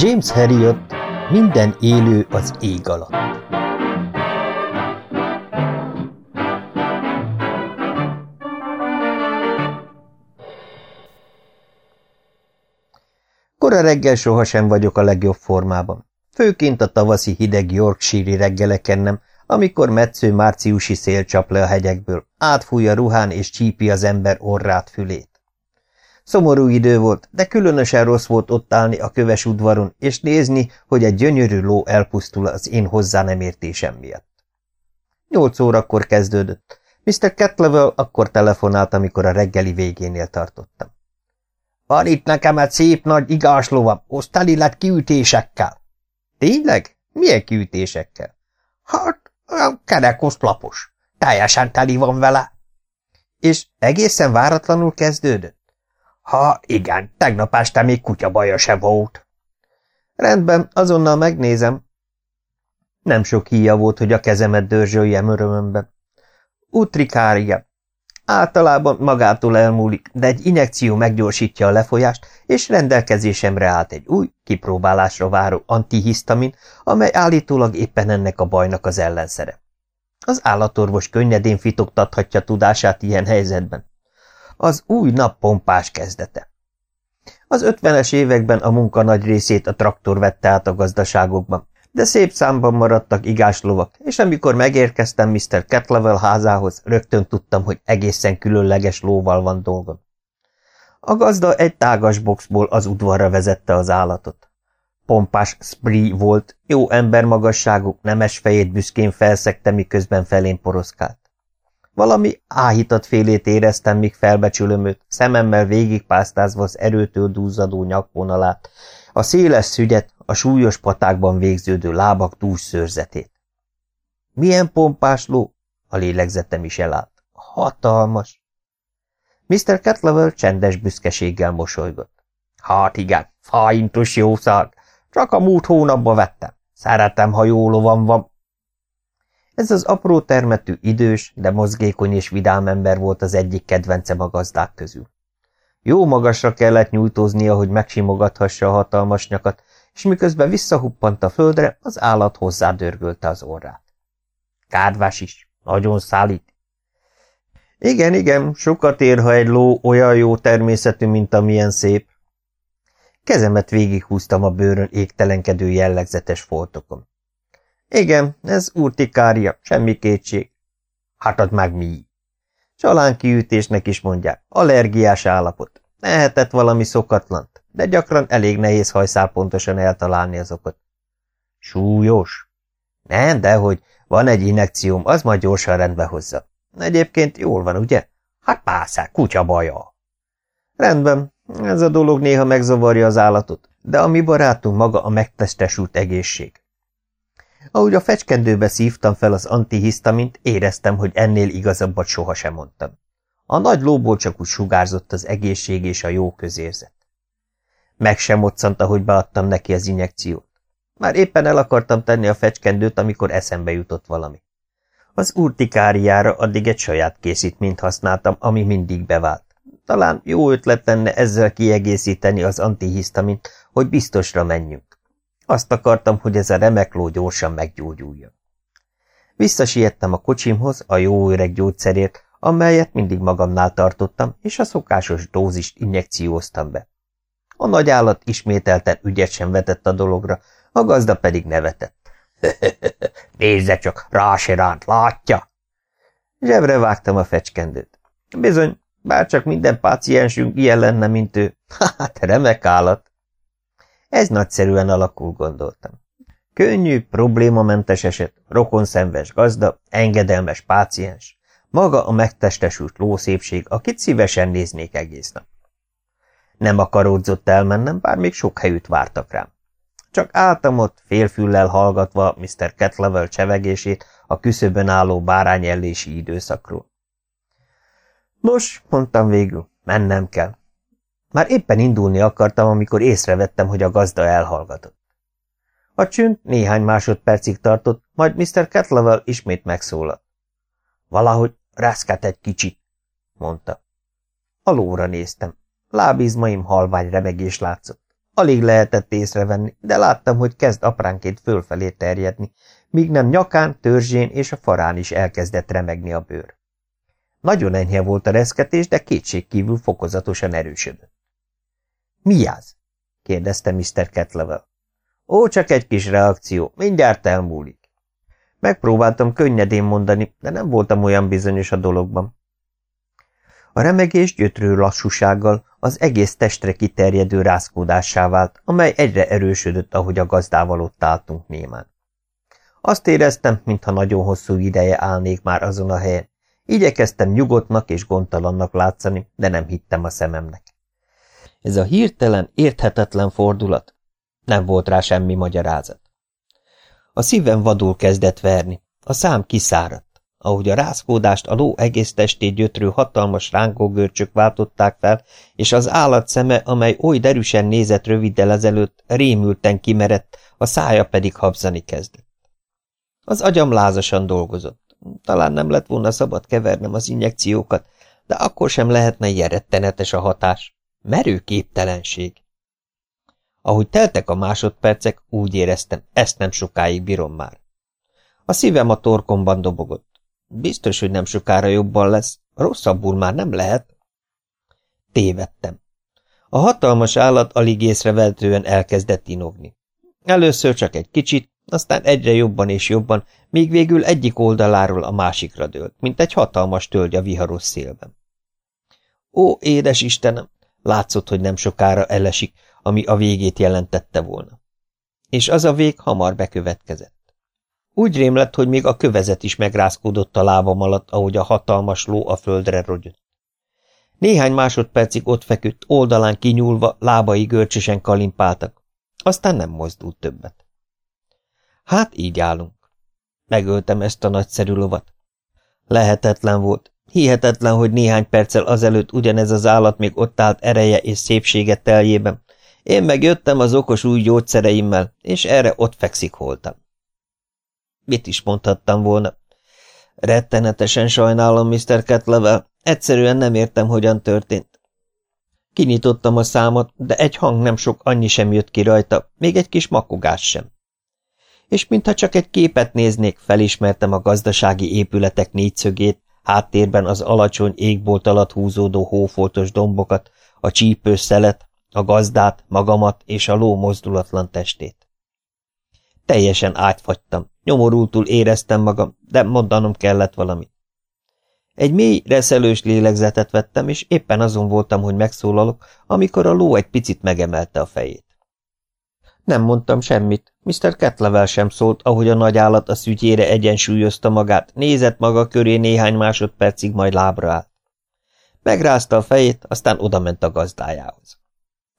James Harriot, minden élő az ég alatt. Kora reggel sohasem vagyok a legjobb formában. Főként a tavaszi hideg Yorkshire reggeleken nem, amikor metsző márciusi szél csap le a hegyekből, átfúj a ruhán és csípi az ember orrát fülét. Szomorú idő volt, de különösen rossz volt ott állni a köves udvaron, és nézni, hogy egy gyönyörű ló elpusztul az én hozzá nem értésem miatt. Nyolc órakor kezdődött. Mr. Ketlevel akkor telefonált, amikor a reggeli végénél tartottam. Van itt nekem egy szép nagy igáslovam, osztali lett kiütésekkel. Tényleg? Milyen kiütésekkel? Hát, olyan kerekos lapos. Teljesen teli van vele. És egészen váratlanul kezdődött? Ha, igen, tegnap este még kutya baja se volt. Rendben, azonnal megnézem. Nem sok híja volt, hogy a kezemet dörzsöljem örömömben. Utrikária. Általában magától elmúlik, de egy injekció meggyorsítja a lefolyást, és rendelkezésemre állt egy új, kipróbálásra váró antihisztamin, amely állítólag éppen ennek a bajnak az ellenszere. Az állatorvos könnyedén fitoktathatja tudását ilyen helyzetben az új nap pompás kezdete. Az ötvenes években a munka nagy részét a traktor vette át a gazdaságokban, de szép számban maradtak igás lovak, és amikor megérkeztem Mr. Ketlevel házához, rögtön tudtam, hogy egészen különleges lóval van dolgom. A gazda egy tágas boxból az udvarra vezette az állatot. Pompás spree volt, jó ember magasságú, nemes fejét büszkén felszegte, miközben felén poroszkált. Valami áhítat félét éreztem, míg felbecsülöm őt, szememmel végigpásztázva az erőtől duzzadó nyakvonalát, a széles szügyet, a súlyos patákban végződő lábak dús szőrzetét. Milyen pompás ló? A lélegzetem is elállt. Hatalmas! Mr. Ketlevel csendes büszkeséggel mosolygott. Hát igen, fájintos jószág. Csak a múlt hónapban vettem. Szeretem, ha jó lovam van, ez az apró termetű, idős, de mozgékony és vidám ember volt az egyik kedvencem a gazdák közül. Jó magasra kellett nyújtóznia, hogy megsimogathassa a hatalmas nyakat, és miközben visszahuppant a földre, az állat hozzádörgölte az orrát. Kádvás is, nagyon szállít. Igen, igen, sokat ér, ha egy ló olyan jó természetű, mint amilyen szép. Kezemet végighúztam a bőrön égtelenkedő jellegzetes foltokon. Igen, ez urtikária, semmi kétség. Hát ad meg mi? Csalán kiütésnek is mondják, allergiás állapot. Lehetett valami szokatlant, de gyakran elég nehéz hajszál pontosan eltalálni azokat. Súlyos? Nem, de hogy van egy inekcióm, az majd gyorsan rendbe hozza. Egyébként jól van, ugye? Hát pászák, kutya baja. Rendben, ez a dolog néha megzavarja az állatot, de a mi barátunk maga a megtestesült egészség. Ahogy a fecskendőbe szívtam fel az antihisztamint, éreztem, hogy ennél igazabbat sohasem mondtam. A nagy lóból csak úgy sugárzott az egészség és a jó közérzet. Meg sem moccant, ahogy beadtam neki az injekciót. Már éppen el akartam tenni a fecskendőt, amikor eszembe jutott valami. Az urtikáriára addig egy saját készítményt használtam, ami mindig bevált. Talán jó ötlet lenne ezzel kiegészíteni az antihisztamint, hogy biztosra menjünk. Azt akartam, hogy ez a remek ló gyorsan meggyógyuljon. Visszasiettem a kocsimhoz a jó öreg gyógyszerért, amelyet mindig magamnál tartottam, és a szokásos dózist injekcióztam be. A nagy állat ismételten ügyet sem vetett a dologra, a gazda pedig nevetett. Nézze csak, rá se ránt, látja? Zsebre vágtam a fecskendőt. Bizony, bárcsak minden páciensünk ilyen lenne, mint ő. Hát, remek állat. Ez nagyszerűen alakul, gondoltam. Könnyű, problémamentes eset, rokonszenves gazda, engedelmes páciens, maga a megtestesült lószépség, akit szívesen néznék egész nap. Nem akaródzott elmennem, bár még sok helyütt vártak rám. Csak álltam ott, félfüllel hallgatva Mr. Ketlevel csevegését a küszöbön álló bárányellési időszakról. Nos, mondtam végül, mennem kell. Már éppen indulni akartam, amikor észrevettem, hogy a gazda elhallgatott. A csünd néhány másodpercig tartott, majd Mr. Ketlevel ismét megszólalt. Valahogy rászkát egy kicsit, mondta. A lóra néztem. Lábizmaim halvány remegés látszott. Alig lehetett észrevenni, de láttam, hogy kezd apránként fölfelé terjedni, míg nem nyakán, törzsén és a farán is elkezdett remegni a bőr. Nagyon enyhe volt a reszketés, de kétségkívül fokozatosan erősödött. – Mi az? – kérdezte Mr. Ketlevel. – Ó, csak egy kis reakció, mindjárt elmúlik. Megpróbáltam könnyedén mondani, de nem voltam olyan bizonyos a dologban. A remegés gyötrő lassúsággal az egész testre kiterjedő rázkódássá vált, amely egyre erősödött, ahogy a gazdával ott álltunk némán. Azt éreztem, mintha nagyon hosszú ideje állnék már azon a helyen. Igyekeztem nyugodtnak és gondtalannak látszani, de nem hittem a szememnek. Ez a hirtelen, érthetetlen fordulat. Nem volt rá semmi magyarázat. A szívem vadul kezdett verni, a szám kiszáradt. Ahogy a rázkódást a ló egész testét gyötrő hatalmas rángógörcsök váltották fel, és az állat szeme, amely oly derűsen nézett röviddel ezelőtt, rémülten kimerett, a szája pedig habzani kezdett. Az agyam lázasan dolgozott. Talán nem lett volna szabad kevernem az injekciókat, de akkor sem lehetne ilyen rettenetes a hatás. Merő képtelenség. Ahogy teltek a másodpercek, úgy éreztem, ezt nem sokáig bírom már. A szívem a torkomban dobogott. Biztos, hogy nem sokára jobban lesz. Rosszabbul már nem lehet. Tévedtem. A hatalmas állat alig észreveltően elkezdett inogni. Először csak egy kicsit, aztán egyre jobban és jobban, míg végül egyik oldaláról a másikra dőlt, mint egy hatalmas tölgy a viharos szélben. Ó, édes Istenem! Látszott, hogy nem sokára elesik, ami a végét jelentette volna. És az a vég hamar bekövetkezett. Úgy rémlett, hogy még a kövezet is megrázkódott a lábam alatt, ahogy a hatalmas ló a földre rogyott. Néhány másodpercig ott feküdt, oldalán kinyúlva, lábai görcsösen kalimpáltak. Aztán nem mozdult többet. Hát így állunk. Megöltem ezt a nagyszerű lovat. Lehetetlen volt. Hihetetlen, hogy néhány perccel azelőtt ugyanez az állat még ott állt ereje és szépsége teljében. Én megjöttem az okos új gyógyszereimmel, és erre ott fekszik holtam. Mit is mondhattam volna? Rettenetesen sajnálom, Mr. Ketlevel. Egyszerűen nem értem, hogyan történt. Kinyitottam a számot, de egy hang nem sok annyi sem jött ki rajta, még egy kis makogás sem. És mintha csak egy képet néznék, felismertem a gazdasági épületek négyszögét, háttérben az alacsony égbolt alatt húzódó hófoltos dombokat, a csípős szelet, a gazdát, magamat és a ló mozdulatlan testét. Teljesen átfagytam, nyomorultul éreztem magam, de mondanom kellett valamit. Egy mély, reszelős lélegzetet vettem, és éppen azon voltam, hogy megszólalok, amikor a ló egy picit megemelte a fejét. Nem mondtam semmit, Mr. Kettlevel sem szólt, ahogy a nagy állat a szügyére egyensúlyozta magát, nézett maga köré néhány másodpercig, majd lábra állt. Megrázta a fejét, aztán odament a gazdájához.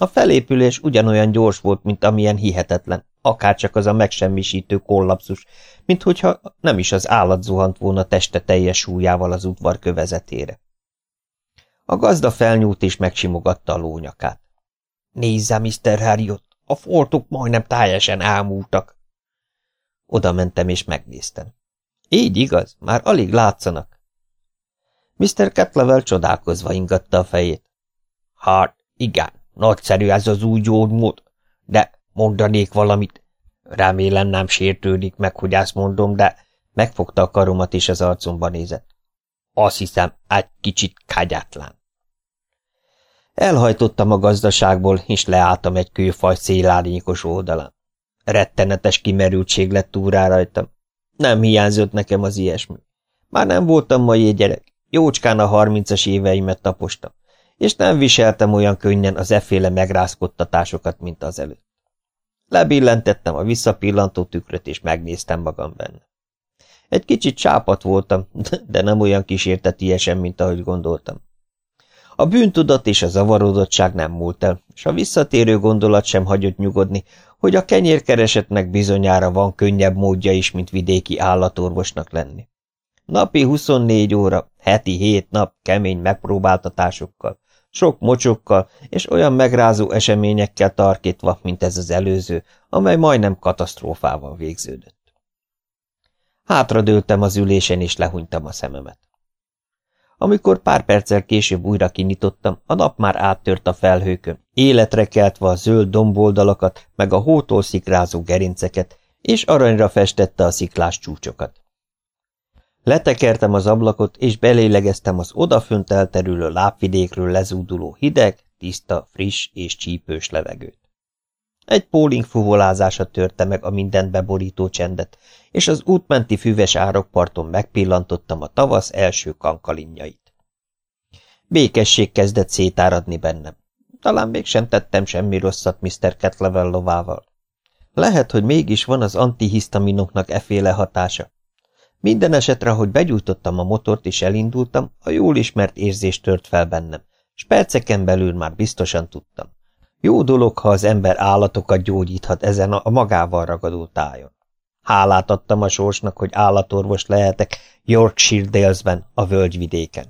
A felépülés ugyanolyan gyors volt, mint amilyen hihetetlen, akárcsak az a megsemmisítő kollapszus, mint hogyha nem is az állat zuhant volna teste teljes súlyával az udvar kövezetére. A gazda felnyúlt és megsimogatta a lónyakát. Nézze, Mr. Harriot, a fortok majdnem teljesen ámultak. Oda mentem és megnéztem. Így igaz, már alig látszanak. Mr. Ketlevel csodálkozva ingatta a fejét. Hát, igen, nagyszerű ez az új gyógymód, de Mondanék valamit. Remélem nem sértődik meg, hogy ezt mondom, de megfogta a karomat és az arcomba nézett. Azt hiszem, egy kicsit kagyátlan. Elhajtottam a gazdaságból, és leálltam egy kőfaj szélárnyékos oldalán. Rettenetes kimerültség lett túrá rajtam. Nem hiányzott nekem az ilyesmi. Már nem voltam mai gyerek, jócskán a harmincas éveimet tapostam, és nem viseltem olyan könnyen az efféle megrázkodtatásokat, mint az előtt. Lebillentettem a visszapillantó tükröt, és megnéztem magam benne. Egy kicsit csápat voltam, de nem olyan kísértetiesen, mint ahogy gondoltam. A bűntudat és a zavarodottság nem múlt el, és a visszatérő gondolat sem hagyott nyugodni, hogy a kenyérkeresetnek bizonyára van könnyebb módja is, mint vidéki állatorvosnak lenni. Napi 24 óra, heti 7 nap kemény megpróbáltatásokkal, sok mocsokkal és olyan megrázó eseményekkel tarkítva, mint ez az előző, amely majdnem katasztrófával végződött. Hátradőltem az ülésen, és lehunytam a szememet. Amikor pár perccel később újra kinyitottam, a nap már áttört a felhőkön, életre keltve a zöld domboldalakat, meg a hótól szikrázó gerinceket, és aranyra festette a sziklás csúcsokat. Letekertem az ablakot, és belélegeztem az odafönt elterülő lábvidékről lezúduló hideg, tiszta, friss és csípős levegőt. Egy póling fuvolázása törte meg a mindent beborító csendet, és az útmenti füves árokparton megpillantottam a tavasz első kankalinjait. Békesség kezdett szétáradni bennem. Talán mégsem tettem semmi rosszat Mr. Ketlevellovával. Lehet, hogy mégis van az antihisztaminoknak eféle hatása. Minden esetre, hogy begyújtottam a motort és elindultam, a jól ismert érzés tört fel bennem, s perceken belül már biztosan tudtam. Jó dolog, ha az ember állatokat gyógyíthat ezen a magával ragadó tájon. Hálát adtam a sorsnak, hogy állatorvos lehetek Yorkshire Dalesben, a völgyvidéken.